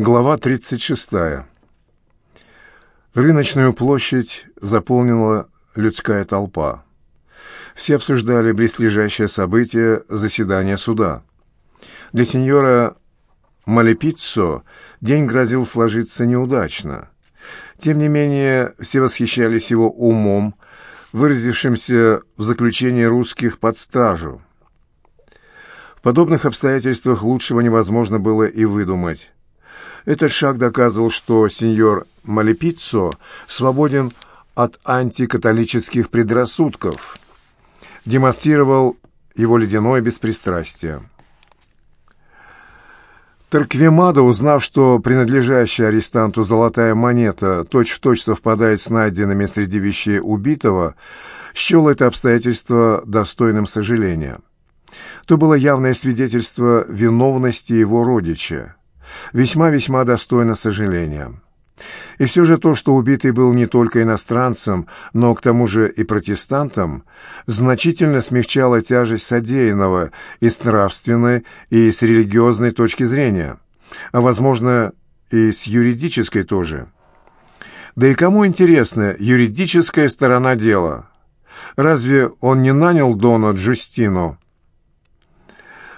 Глава 36. Рыночную площадь заполнила людская толпа. Все обсуждали близлежащее событие заседания суда. Для сеньора Малепиццо день грозил сложиться неудачно. Тем не менее, все восхищались его умом, выразившимся в заключении русских под стажу. В подобных обстоятельствах лучшего невозможно было и выдумать. Этот шаг доказывал, что сеньор Малепиццо свободен от антикатолических предрассудков, демонстрировал его ледяное беспристрастие. Торквемадо, узнав, что принадлежащая арестанту золотая монета точь-в-точь точь совпадает с найденными среди вещей убитого, счел это обстоятельство достойным сожаления. То было явное свидетельство виновности его родича весьма-весьма достойно сожаления. И все же то, что убитый был не только иностранцем, но к тому же и протестантом, значительно смягчало тяжесть содеянного и с нравственной, и с религиозной точки зрения, а, возможно, и с юридической тоже. Да и кому интересна юридическая сторона дела? Разве он не нанял Дона Джустину?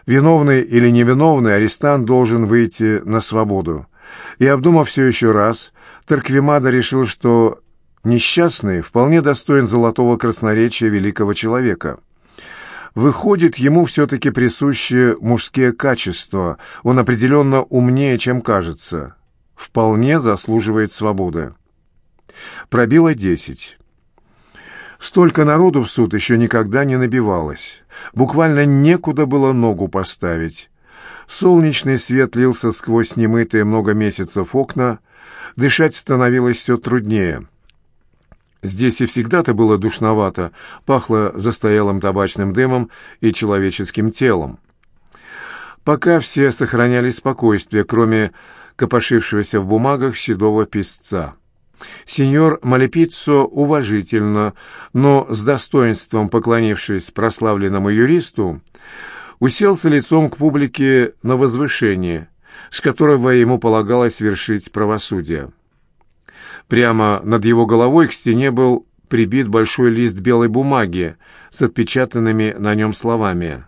Виновный или невиновный, арестант должен выйти на свободу. И, обдумав все еще раз, Тарквимада решил, что несчастный вполне достоин золотого красноречия великого человека. Выходит, ему все-таки присущи мужские качества, он определенно умнее, чем кажется. Вполне заслуживает свободы. Пробило десять. Столько народу в суд еще никогда не набивалось. Буквально некуда было ногу поставить. Солнечный свет лился сквозь немытые много месяцев окна, дышать становилось все труднее. Здесь и всегда-то было душновато, пахло застоялым табачным дымом и человеческим телом. Пока все сохраняли спокойствие, кроме копошившегося в бумагах седого писца. Сеньор Малепиццо уважительно, но с достоинством поклонившись прославленному юристу, уселся лицом к публике на возвышение, с которого ему полагалось вершить правосудие. Прямо над его головой к стене был прибит большой лист белой бумаги с отпечатанными на нем словами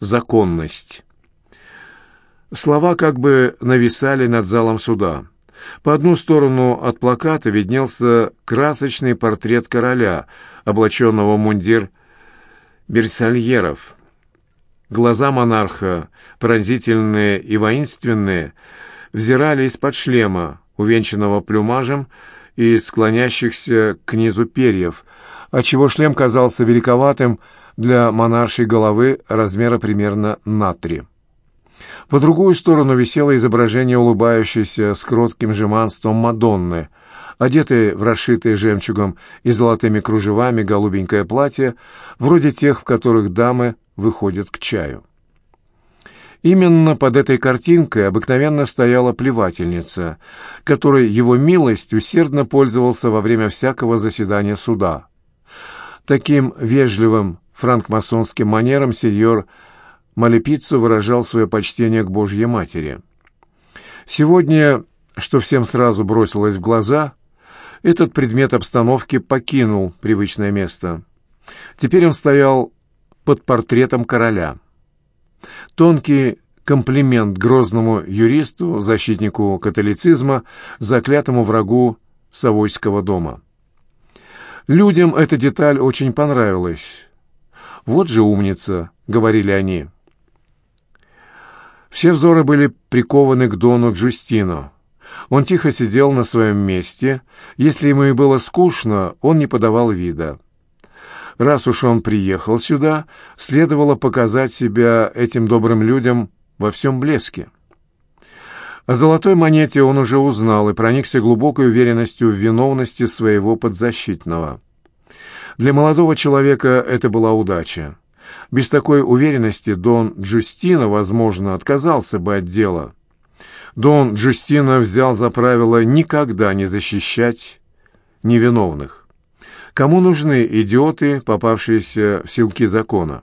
«Законность». Слова как бы нависали над залом суда. По одну сторону от плаката виднелся красочный портрет короля, облаченного в мундир берсальеров. Глаза монарха, пронзительные и воинственные, взирали из-под шлема, увенчанного плюмажем и склонящихся к низу перьев, отчего шлем казался великоватым для монаршей головы размера примерно на три. По другую сторону висело изображение улыбающейся с кротким жеманством Мадонны, одетой в расшитое жемчугом и золотыми кружевами голубенькое платье, вроде тех, в которых дамы выходят к чаю. Именно под этой картинкой обыкновенно стояла плевательница, которой его милость усердно пользовался во время всякого заседания суда. Таким вежливым франкмасонским манером сеньор Малепиццо выражал свое почтение к Божьей Матери. Сегодня, что всем сразу бросилось в глаза, этот предмет обстановки покинул привычное место. Теперь он стоял под портретом короля. Тонкий комплимент грозному юристу, защитнику католицизма, заклятому врагу Савойского дома. Людям эта деталь очень понравилась. «Вот же умница», — говорили они. Все взоры были прикованы к Дону Джустино. Он тихо сидел на своем месте. Если ему и было скучно, он не подавал вида. Раз уж он приехал сюда, следовало показать себя этим добрым людям во всем блеске. О золотой монете он уже узнал и проникся глубокой уверенностью в виновности своего подзащитного. Для молодого человека это была удача. Без такой уверенности Дон Джустино, возможно, отказался бы от дела. Дон Джустино взял за правило никогда не защищать невиновных. Кому нужны идиоты, попавшиеся в силки закона?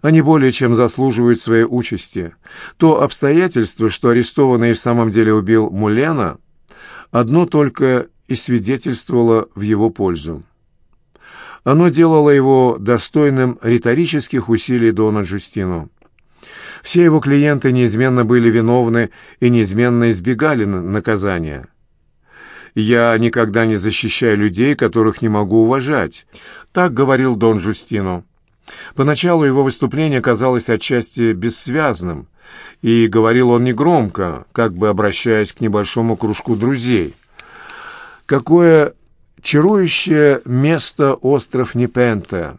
Они более чем заслуживают своей участи. То обстоятельство, что арестованный в самом деле убил Мулена, одно только и свидетельствовало в его пользу. Оно делало его достойным риторических усилий Дона Джустино. Все его клиенты неизменно были виновны и неизменно избегали наказания. «Я никогда не защищаю людей, которых не могу уважать», — так говорил Дон Джустино. Поначалу его выступление казалось отчасти бессвязным, и говорил он негромко, как бы обращаясь к небольшому кружку друзей. Какое чарующее место остров Непента!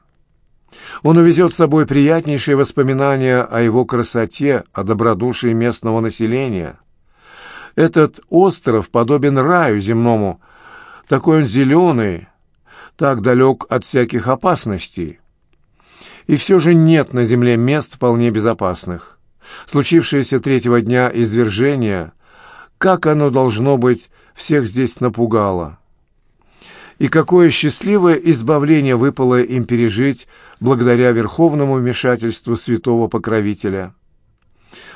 Он увезет с собой приятнейшие воспоминания о его красоте, о добродушии местного населения. Этот остров подобен раю земному, такой он зеленый, так далек от всяких опасностей. И все же нет на земле мест вполне безопасных. Случившееся третьего дня извержение, как оно должно быть, всех здесь напугало. И какое счастливое избавление выпало им пережить благодаря верховному вмешательству святого покровителя.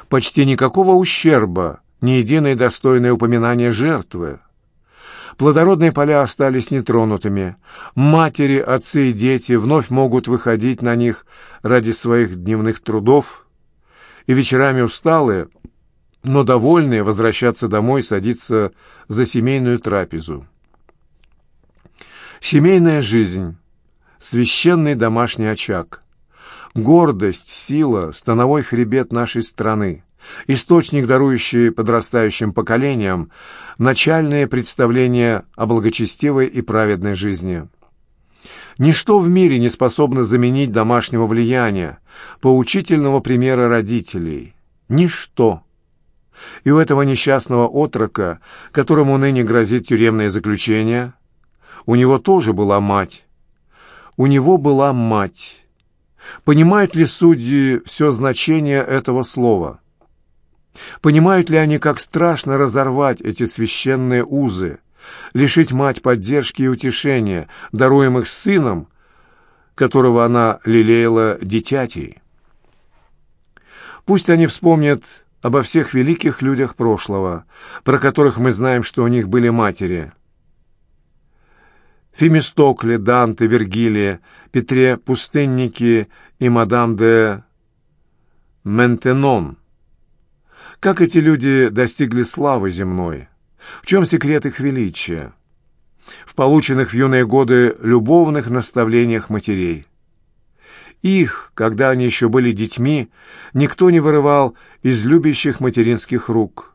Почти никакого ущерба, ни единое достойное упоминание жертвы. Плодородные поля остались нетронутыми. Матери, отцы и дети вновь могут выходить на них ради своих дневных трудов, и вечерами усталые, но довольные возвращаться домой садиться за семейную трапезу. Семейная жизнь, священный домашний очаг, гордость, сила, становой хребет нашей страны — источник, дарующий подрастающим поколениям начальное представление о благочестивой и праведной жизни. Ничто в мире не способно заменить домашнего влияния, поучительного примера родителей. Ничто. И у этого несчастного отрока, которому ныне грозит тюремное заключение, у него тоже была мать. У него была мать. Понимают ли судьи все значение этого слова? Понимают ли они, как страшно разорвать эти священные узы, лишить мать поддержки и утешения, даруемых сыном, которого она лелеяла дитятей? Пусть они вспомнят обо всех великих людях прошлого, про которых мы знаем, что у них были матери. Фемистокле, Данте, Вергилия, Петре Пустынники и мадам де Ментенон – как эти люди достигли славы земной? В чем секрет их величия? В полученных в юные годы любовных наставлениях матерей. Их, когда они еще были детьми, никто не вырывал из любящих материнских рук.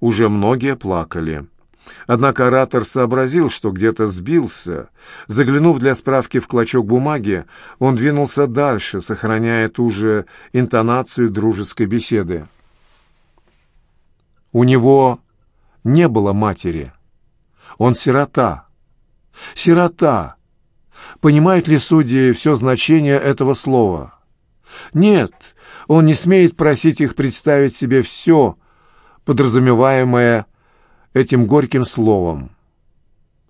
Уже многие плакали. Однако оратор сообразил, что где-то сбился. Заглянув для справки в клочок бумаги, он двинулся дальше, сохраняя ту же интонацию дружеской беседы. У него не было матери. Он сирота. Сирота. Понимают ли судьи все значение этого слова? Нет, он не смеет просить их представить себе все, подразумеваемое этим горьким словом.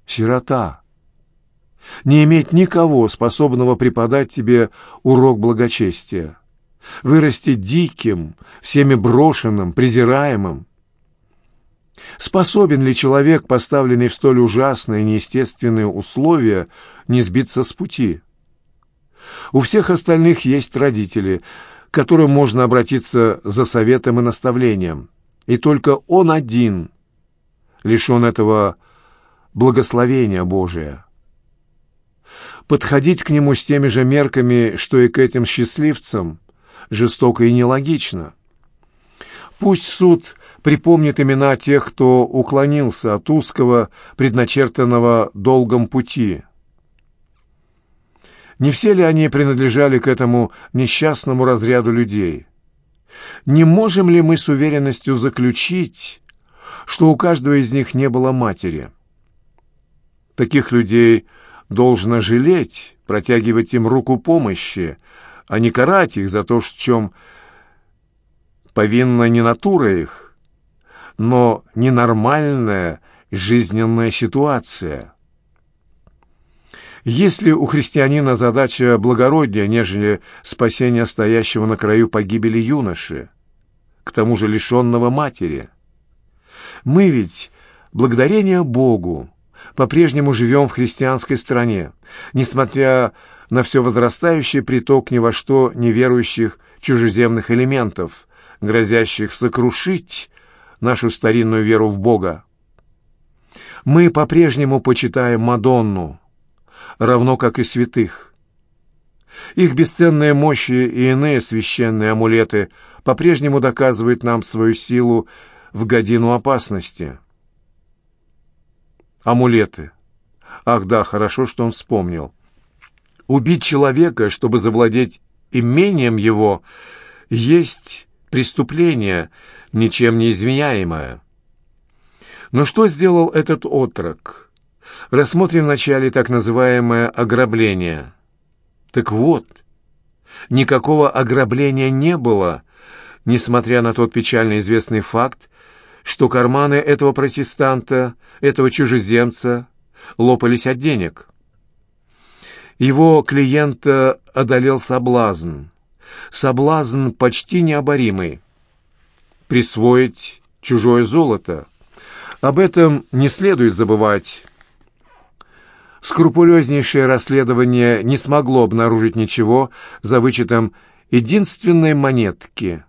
Сирота. Не иметь никого, способного преподать тебе урок благочестия. Вырасти диким, всеми брошенным, презираемым. Способен ли человек, поставленный в столь ужасные неестественные условия, не сбиться с пути? У всех остальных есть родители, к которым можно обратиться за советом и наставлением. И только он один лишен этого благословения Божия. Подходить к нему с теми же мерками, что и к этим счастливцам, жестоко и нелогично. Пусть суд припомнит имена тех, кто уклонился от узкого, предначертанного долгом пути. Не все ли они принадлежали к этому несчастному разряду людей? Не можем ли мы с уверенностью заключить, что у каждого из них не было матери. Таких людей должно жалеть, протягивать им руку помощи, а не карать их за то, в чем повинна не натура их, но ненормальная жизненная ситуация. Если у христианина задача благороднее, нежели спасение стоящего на краю погибели юноши, к тому же лишенного матери? Мы ведь, благодарение Богу, по-прежнему живем в христианской стране, несмотря на все возрастающий приток ни во что неверующих чужеземных элементов, грозящих сокрушить нашу старинную веру в Бога. Мы по-прежнему почитаем Мадонну, равно как и святых. Их бесценные мощи и иные священные амулеты по-прежнему доказывают нам свою силу в годину опасности. Амулеты. Ах да, хорошо, что он вспомнил. Убить человека, чтобы завладеть имением его, есть преступление, ничем не извиняемое. Но что сделал этот отрок? Рассмотрим вначале так называемое ограбление. Так вот, никакого ограбления не было, несмотря на тот печально известный факт, что карманы этого протестанта, этого чужеземца, лопались от денег. Его клиента одолел соблазн. Соблазн почти необоримый. Присвоить чужое золото. Об этом не следует забывать. Скрупулезнейшее расследование не смогло обнаружить ничего за вычетом единственной монетки,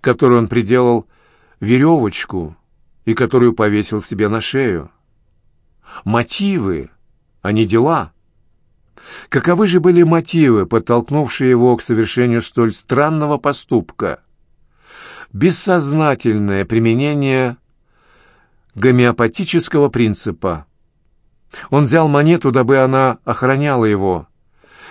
которую он приделал веревочку и которую повесил себе на шею. Мотивы, а не дела. Каковы же были мотивы, подтолкнувшие его к совершению столь странного поступка? Бессознательное применение гомеопатического принципа. Он взял монету, дабы она охраняла его,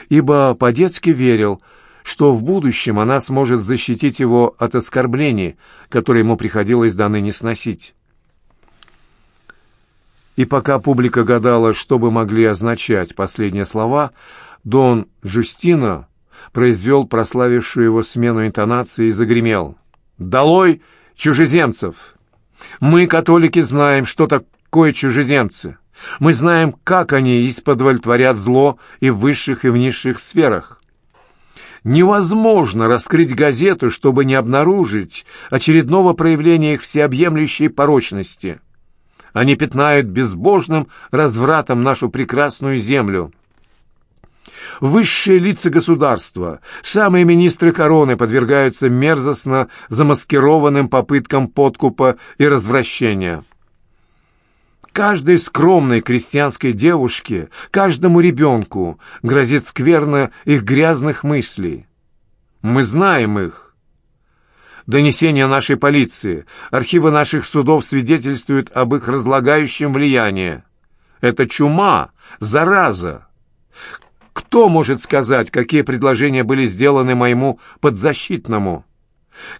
ибо по-детски верил, что в будущем она сможет защитить его от оскорблений, которые ему приходилось до ныне сносить. И пока публика гадала, что бы могли означать последние слова, Дон Джустино произвел прославившую его смену интонации и загремел. «Долой чужеземцев! Мы, католики, знаем, что такое чужеземцы. Мы знаем, как они исподволь творят зло и в высших, и в низших сферах. Невозможно раскрыть газету, чтобы не обнаружить очередного проявления их всеобъемлющей порочности». Они пятнают безбожным развратом нашу прекрасную землю. Высшие лица государства, самые министры короны подвергаются мерзостно замаскированным попыткам подкупа и развращения. Каждой скромной крестьянской девушке, каждому ребенку грозит скверно их грязных мыслей. Мы знаем их, Донесения нашей полиции, архивы наших судов свидетельствуют об их разлагающем влиянии. Это чума, зараза. Кто может сказать, какие предложения были сделаны моему подзащитному?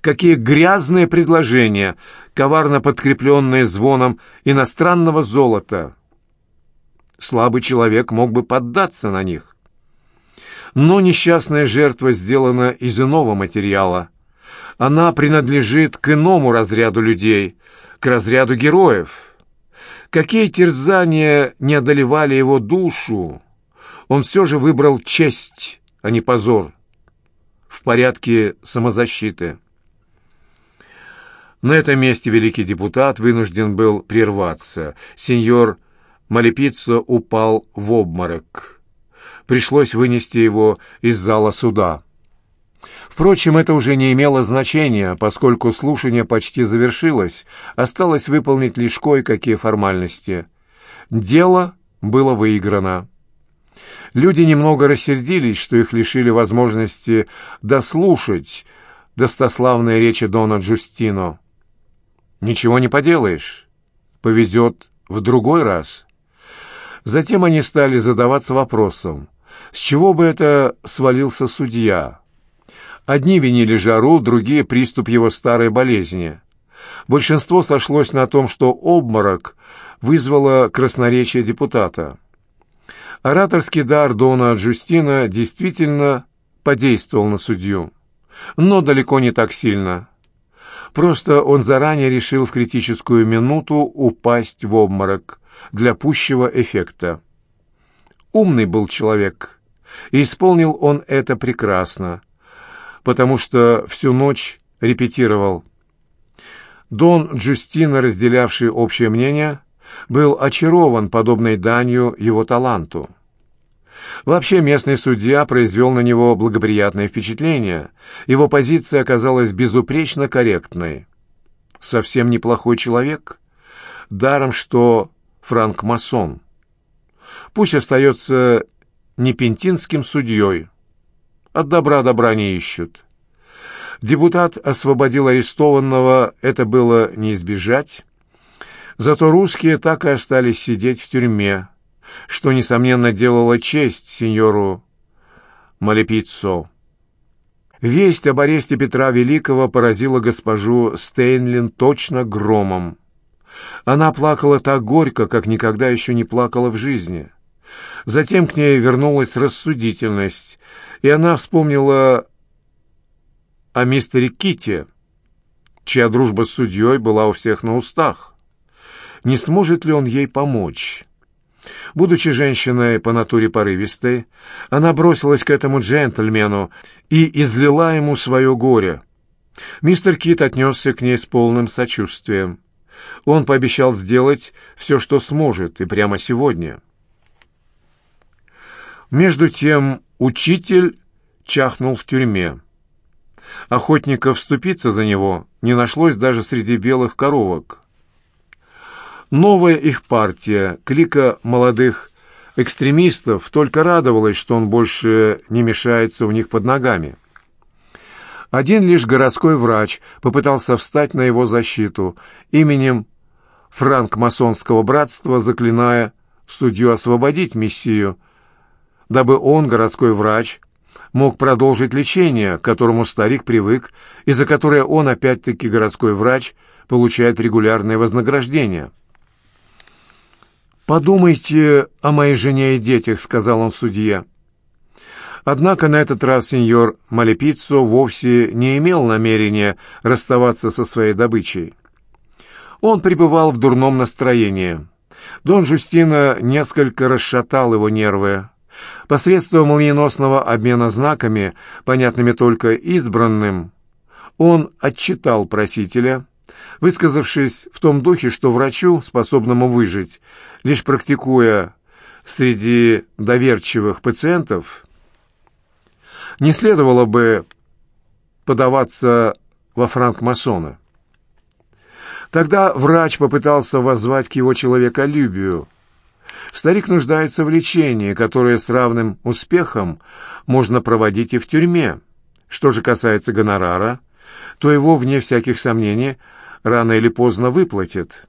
Какие грязные предложения, коварно подкрепленные звоном иностранного золота? Слабый человек мог бы поддаться на них. Но несчастная жертва сделана из иного материала, она принадлежит к иному разряду людей, к разряду героев. Какие терзания не одолевали его душу, он все же выбрал честь, а не позор, в порядке самозащиты. На этом месте великий депутат вынужден был прерваться. Сеньор Малепиццо упал в обморок. Пришлось вынести его из зала суда. Впрочем, это уже не имело значения, поскольку слушание почти завершилось, осталось выполнить лишь кое-какие формальности. Дело было выиграно. Люди немного рассердились, что их лишили возможности дослушать достославные речи Дона Джустино. Ничего не поделаешь. Повезет в другой раз. Затем они стали задаваться вопросом, с чего бы это свалился судья? Одни винили жару, другие — приступ его старой болезни. Большинство сошлось на том, что обморок вызвало красноречие депутата. Ораторский дар Дона Джустина действительно подействовал на судью, но далеко не так сильно. Просто он заранее решил в критическую минуту упасть в обморок для пущего эффекта. Умный был человек, и исполнил он это прекрасно, потому что всю ночь репетировал. Дон Джустина, разделявший общее мнение, был очарован подобной данью его таланту. Вообще местный судья произвел на него благоприятное впечатление. Его позиция оказалась безупречно корректной. Совсем неплохой человек. Даром, что франк-масон. Пусть остается непентинским судьей. От добра добра не ищут. Депутат освободил арестованного, это было не избежать. Зато русские так и остались сидеть в тюрьме, что, несомненно, делало честь сеньору Малепиццо. Весть об аресте Петра Великого поразила госпожу Стейнлин точно громом. Она плакала так горько, как никогда еще не плакала в жизни. Затем к ней вернулась рассудительность, и она вспомнила о мистере Ките, чья дружба с судьей была у всех на устах. Не сможет ли он ей помочь? Будучи женщиной по натуре порывистой, она бросилась к этому джентльмену и излила ему свое горе. Мистер Кит отнесся к ней с полным сочувствием. Он пообещал сделать все, что сможет, и прямо сегодня. Между тем учитель чахнул в тюрьме. Охотников вступиться за него не нашлось даже среди белых коровок. Новая их партия, клика молодых экстремистов, только радовалась, что он больше не мешается у них под ногами. Один лишь городской врач попытался встать на его защиту именем франк-масонского братства, заклиная судью освободить мессию, дабы он, городской врач, мог продолжить лечение, к которому старик привык, и за которое он, опять-таки городской врач, получает регулярное вознаграждение. «Подумайте о моей жене и детях», — сказал он судье. Однако на этот раз сеньор Малепиццо вовсе не имел намерения расставаться со своей добычей. Он пребывал в дурном настроении. Дон Жустина несколько расшатал его нервы. Посредством молниеносного обмена знаками, понятными только избранным, он отчитал просителя, высказавшись в том духе, что врачу, способному выжить, лишь практикуя среди доверчивых пациентов, не следовало бы подаваться во франкмасона. Тогда врач попытался воззвать к его человеколюбию. Старик нуждается в лечении, которое с равным успехом можно проводить и в тюрьме. Что же касается гонорара, то его, вне всяких сомнений, рано или поздно выплатят.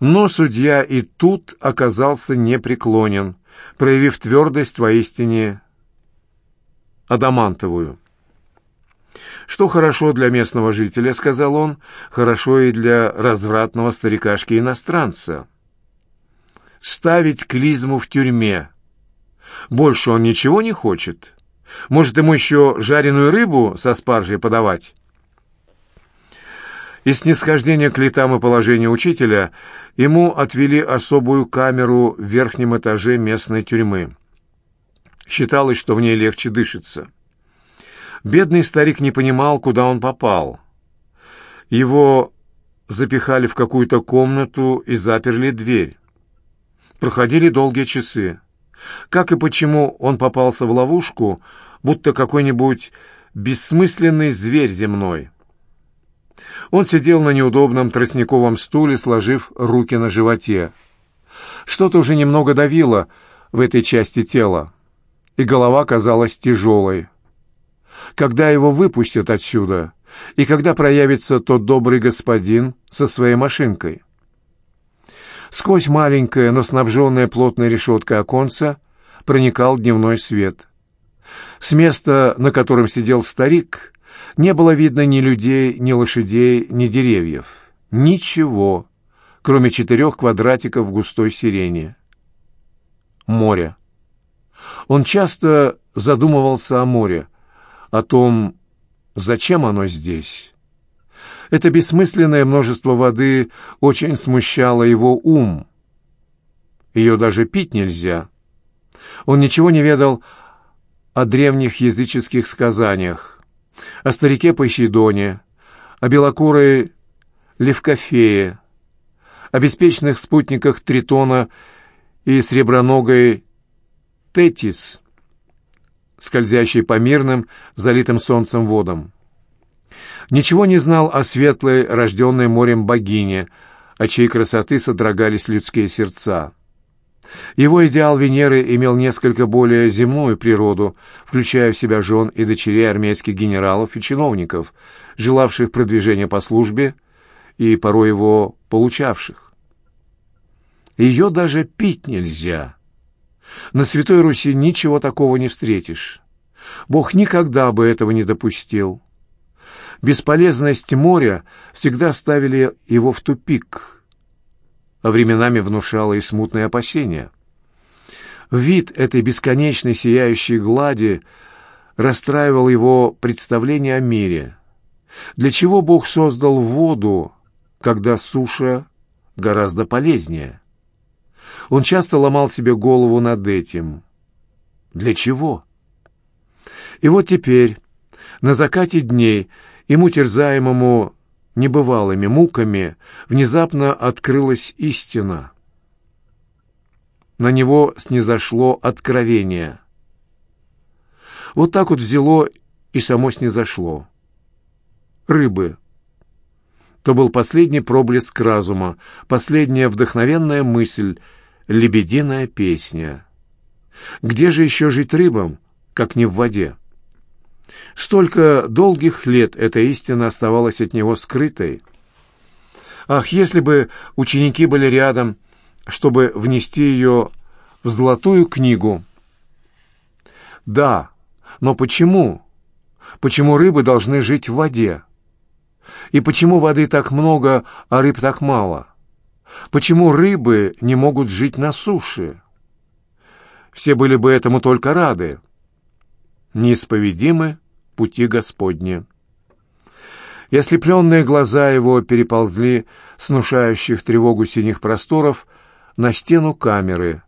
Но судья и тут оказался непреклонен, проявив твердость воистине адамантовую. «Что хорошо для местного жителя, — сказал он, — хорошо и для развратного старикашки-иностранца. Ставить клизму в тюрьме. Больше он ничего не хочет. Может, ему еще жареную рыбу со спаржей подавать?» Из снисхождения к летам и положению учителя ему отвели особую камеру в верхнем этаже местной тюрьмы. Считалось, что в ней легче дышится. Бедный старик не понимал, куда он попал. Его запихали в какую-то комнату и заперли дверь. Проходили долгие часы. Как и почему он попался в ловушку, будто какой-нибудь бессмысленный зверь земной. Он сидел на неудобном тростниковом стуле, сложив руки на животе. Что-то уже немного давило в этой части тела, и голова казалась тяжелой. Когда его выпустят отсюда, и когда проявится тот добрый господин со своей машинкой? Сквозь маленькое, но снабженное плотной решеткой оконца проникал дневной свет. С места, на котором сидел старик, не было видно ни людей, ни лошадей, ни деревьев. Ничего, кроме четырех квадратиков густой сирени. Море. Он часто задумывался о море, о том, зачем оно здесь. Это бессмысленное множество воды очень смущало его ум. Ее даже пить нельзя. Он ничего не ведал о древних языческих сказаниях, о старике Посейдоне, о белокурой Левкофее, о беспечных спутниках Тритона и среброногой Тетис, скользящей по мирным, залитым солнцем водам. Ничего не знал о светлой, рожденной морем богине, от чьей красоты содрогались людские сердца. Его идеал Венеры имел несколько более земную природу, включая в себя жен и дочерей армейских генералов и чиновников, желавших продвижения по службе и порой его получавших. Ее даже пить нельзя. На Святой Руси ничего такого не встретишь. Бог никогда бы этого не допустил. Бесполезность моря всегда ставили его в тупик, а временами внушало и смутные опасения. Вид этой бесконечной сияющей глади расстраивал его представление о мире. Для чего Бог создал воду, когда суша гораздо полезнее? Он часто ломал себе голову над этим. Для чего? И вот теперь, на закате дней, ему, терзаемому небывалыми муками, внезапно открылась истина. На него снизошло откровение. Вот так вот взяло и само снизошло. Рыбы. То был последний проблеск разума, последняя вдохновенная мысль, лебединая песня. Где же еще жить рыбам, как не в воде? Столько долгих лет эта истина оставалась от него скрытой. Ах, если бы ученики были рядом, чтобы внести ее в золотую книгу. Да, но почему? Почему рыбы должны жить в воде? И почему воды так много, а рыб так мало? Почему рыбы не могут жить на суше? Все были бы этому только рады. Неисповедимы пути Господни. И ослепленные глаза его переползли с внушающих тревогу синих просторов на стену камеры,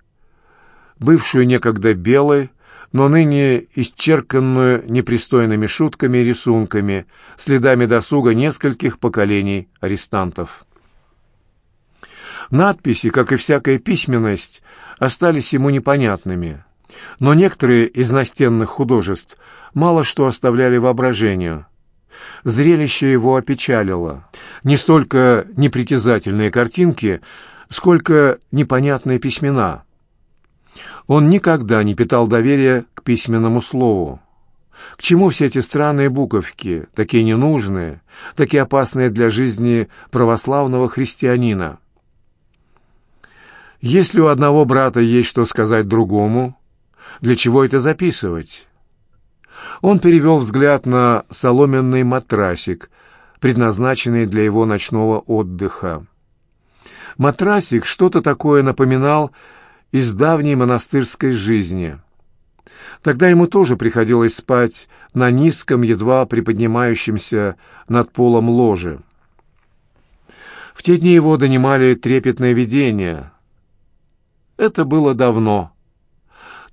бывшую некогда белой, но ныне исчерканную непристойными шутками и рисунками, следами досуга нескольких поколений арестантов. Надписи, как и всякая письменность, остались ему непонятными, но некоторые из настенных художеств мало что оставляли воображению. Зрелище его опечалило. Не столько непритязательные картинки, сколько непонятные письмена. Он никогда не питал доверия к письменному слову. К чему все эти странные буковки, такие ненужные, такие опасные для жизни православного христианина? Если у одного брата есть что сказать другому, для чего это записывать? Он перевел взгляд на соломенный матрасик, предназначенный для его ночного отдыха. Матрасик что-то такое напоминал из давней монастырской жизни. Тогда ему тоже приходилось спать на низком, едва приподнимающемся над полом ложе. В те дни его донимали трепетные видения. Это было давно.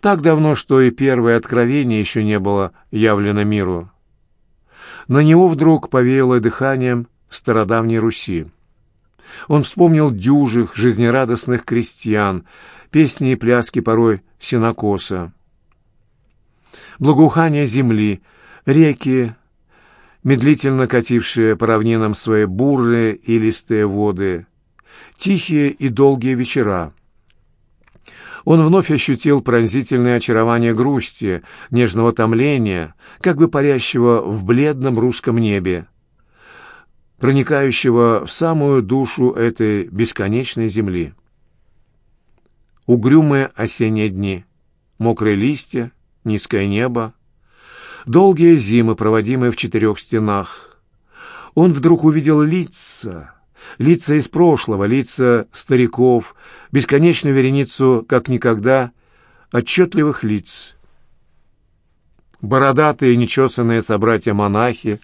Так давно, что и первое откровение еще не было явлено миру. На него вдруг повеяло дыханием стародавней Руси. Он вспомнил дюжих, жизнерадостных крестьян, песни и пляски порой синокоса. Благоухание земли, реки, медлительно катившие по равнинам свои бурные и листые воды, тихие и долгие вечера — он вновь ощутил пронзительное очарование грусти, нежного томления, как бы парящего в бледном русском небе, проникающего в самую душу этой бесконечной земли. Угрюмые осенние дни, мокрые листья, низкое небо, долгие зимы, проводимые в четырех стенах. Он вдруг увидел лица, лица из прошлого, лица стариков, бесконечную вереницу, как никогда, отчетливых лиц. Бородатые нечесанные собратья-монахи,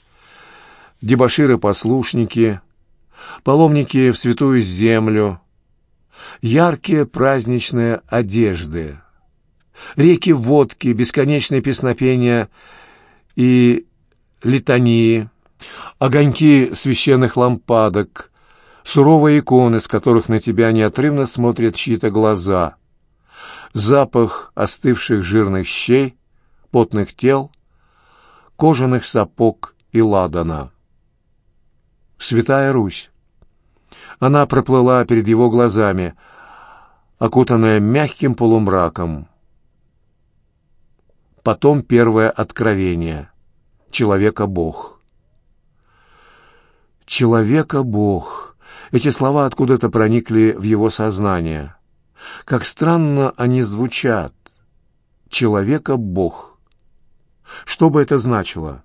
дебоширы-послушники, паломники в святую землю, яркие праздничные одежды. реки водки, бесконечные песнопения и литании, огоньки священных лампадок, суровые иконы, с которых на тебя неотрывно смотрят чьи-то глаза, запах остывших жирных щей, потных тел, кожаных сапог и ладана. Святая Русь. Она проплыла перед его глазами, окутанная мягким полумраком. Потом первое откровение. Человека-бог. Человека-бог. Эти слова откуда-то проникли в его сознание. Как странно они звучат. Человека-бог. Что бы это значило?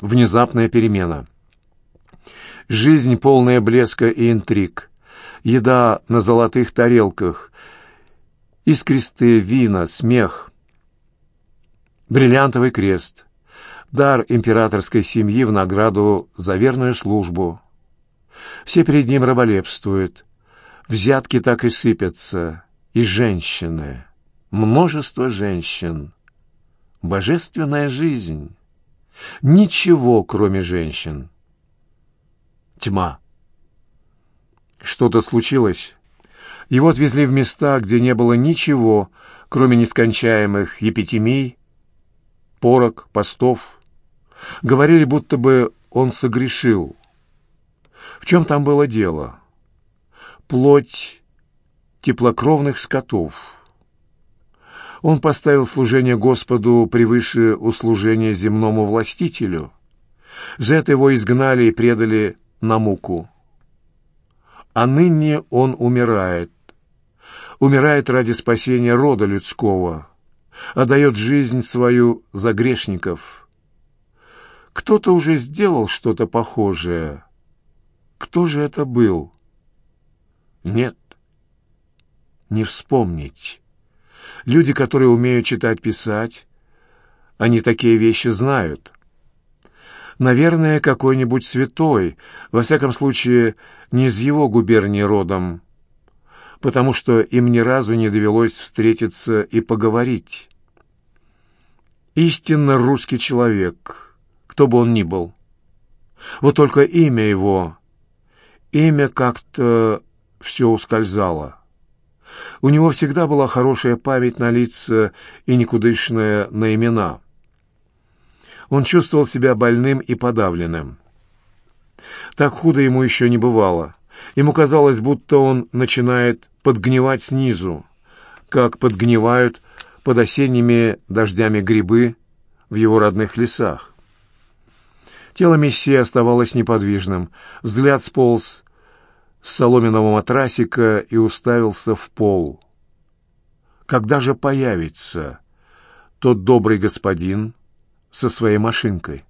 Внезапная перемена. Жизнь, полная блеска и интриг. Еда на золотых тарелках. Искристые вина, смех. Бриллиантовый крест. Дар императорской семьи в награду за верную службу. Все перед ним раболепствуют. Взятки так и сыпятся. И женщины. Множество женщин. Божественная жизнь. Ничего, кроме женщин. Тьма. Что-то случилось. Его отвезли в места, где не было ничего, кроме нескончаемых епитемий, порок, постов. Говорили, будто бы он согрешил. В чем там было дело? Плоть теплокровных скотов — он поставил служение Господу превыше услужения земному властителю. За это его изгнали и предали на муку. А ныне он умирает. Умирает ради спасения рода людского, отдает жизнь свою за грешников. Кто-то уже сделал что-то похожее. Кто же это был? Нет, не вспомнить. Люди, которые умеют читать, писать, они такие вещи знают. Наверное, какой-нибудь святой, во всяком случае, не из его губернии родом, потому что им ни разу не довелось встретиться и поговорить. Истинно русский человек, кто бы он ни был. Вот только имя его, имя как-то все ускользало. У него всегда была хорошая память на лица и никудышная на имена. Он чувствовал себя больным и подавленным. Так худо ему еще не бывало. Ему казалось, будто он начинает подгнивать снизу, как подгнивают под осенними дождями грибы в его родных лесах. Тело Мессии оставалось неподвижным, взгляд сполз соломенного матрасика и уставился в пол. Когда же появится тот добрый господин со своей машинкой?